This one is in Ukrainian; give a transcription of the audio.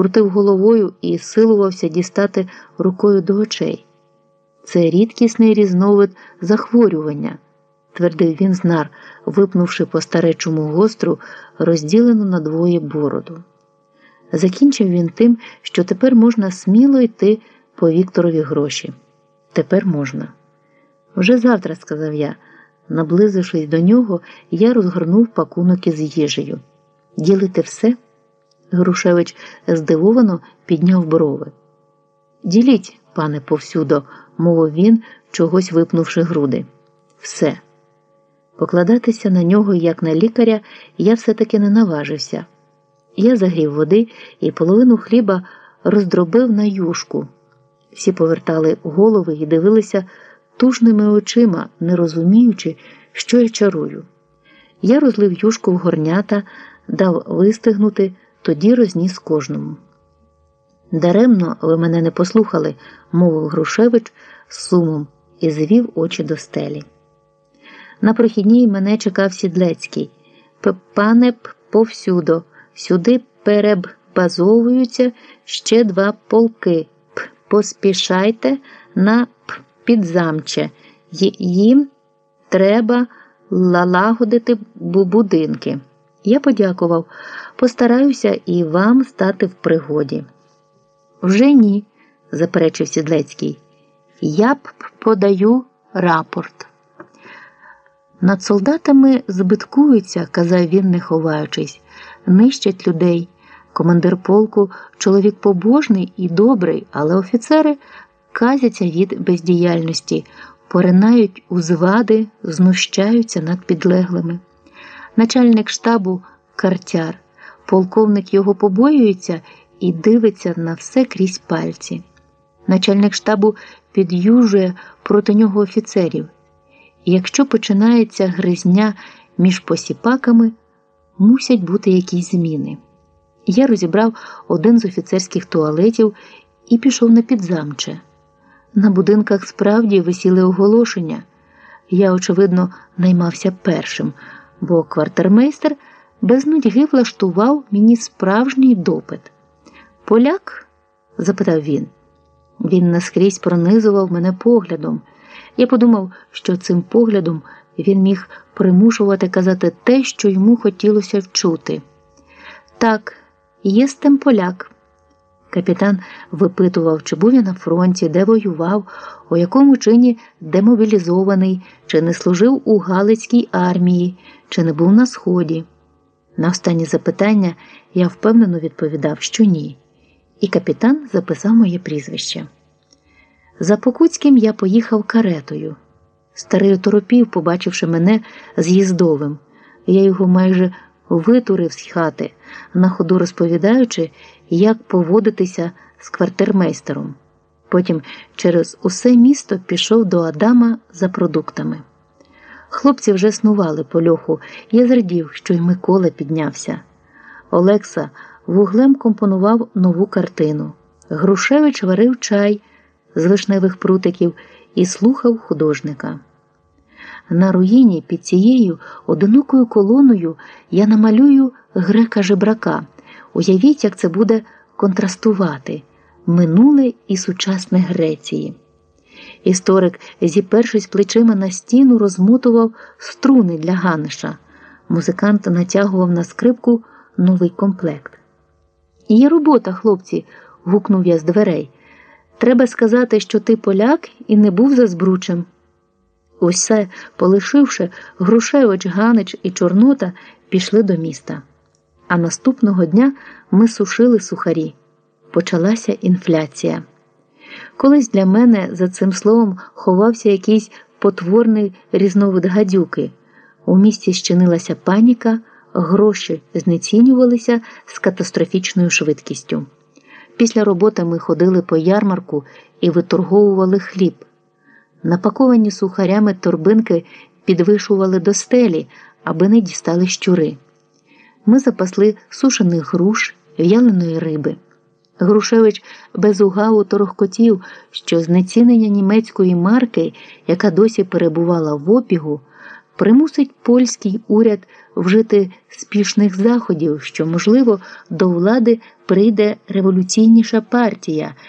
крутив головою і силувався дістати рукою до очей. Це рідкісний різновид захворювання, твердив він знар, випнувши по старечому гостру, розділену на двоє бороду. Закінчив він тим, що тепер можна сміло йти по Вікторові гроші. Тепер можна. Вже завтра, сказав я. Наблизившись до нього, я розгорнув пакунок із їжею. Ділити все? Грушевич здивовано підняв брови. Діліть, пане, повсюдо, мовив він, чогось випнувши груди. Все. Покладатися на нього, як на лікаря, я все-таки не наважився. Я загрів води і половину хліба роздробив на юшку. Всі повертали голови і дивилися тужними очима, не розуміючи, що я чарую. Я розлив юшку в горнята, дав вистигнути, тоді розніс кожному. Даремно ви мене не послухали, мовив Грушевич з сумом і звів очі до стелі. На прохідній мене чекав Сідлецький. Пане повсюдо, сюди перебазовуються ще два полки. П поспішайте на п підзамче. Їм треба налагодити будинки. Я подякував, постараюся і вам стати в пригоді. Вже ні, заперечив Сідлецький. Я б подаю рапорт. Над солдатами збиткуються, казав він, не ховаючись, нищать людей. Командир полку чоловік побожний і добрий, але офіцери казяться від бездіяльності, поринають у звади, знущаються над підлеглими. Начальник штабу картяр, полковник його побоюється і дивиться на все крізь пальці. Начальник штабу під'южує проти нього офіцерів. Якщо починається гризня між посіпаками, мусять бути якісь зміни. Я розібрав один з офіцерських туалетів і пішов на підзамче. На будинках справді висіли оголошення. Я, очевидно, наймався першим, бо квартирмейстер без нудьги влаштував мені справжній допит. Поляк? запитав він. Він наскрізь пронизував мене поглядом. Я подумав, що цим поглядом він міг примушувати казати те, що йому хотілося вчути. Так, єстем поляк. Капітан випитував, чи був я на фронті, де воював, у якому чині демобілізований, чи не служив у Галицькій армії, чи не був на сході. На останні запитання я впевнено відповідав, що ні, і капітан записав моє прізвище. За Покуцьким я поїхав каретою. Старий оторопів, побачивши мене з'їздовим. Я його майже витурив з хати, на ходу розповідаючи, як поводитися з квартирмейстером. Потім через усе місто пішов до Адама за продуктами. Хлопці вже снували по льоху, я зрадів, що й Микола піднявся. Олекса вуглем компонував нову картину. Грушевич варив чай з вишневих прутиків і слухав художника. На руїні під цією одинокою колоною я намалюю грека жебрака. Уявіть, як це буде контрастувати минуле і сучасне Греції. Історик, зіпершись плечима на стіну, розмотував струни для Ганиша. Музикант натягував на скрипку новий комплект. Є робота, хлопці, гукнув я з дверей. Треба сказати, що ти поляк і не був за збручем. Усе, полишивши, Грушевич, Ганич і Чорнота пішли до міста. А наступного дня ми сушили сухарі. Почалася інфляція. Колись для мене за цим словом ховався якийсь потворний різновид гадюки. У місті щинилася паніка, гроші знецінювалися з катастрофічною швидкістю. Після роботи ми ходили по ярмарку і виторговували хліб. Напаковані сухарями торбинки підвишували до стелі, аби не дістали щури. Ми запасли сушених груш, в'яленої риби. Грушевич без угаву торохкотів, що знецінення німецької марки, яка досі перебувала в опігу, примусить польський уряд вжити спішних заходів, що, можливо, до влади прийде революційніша партія.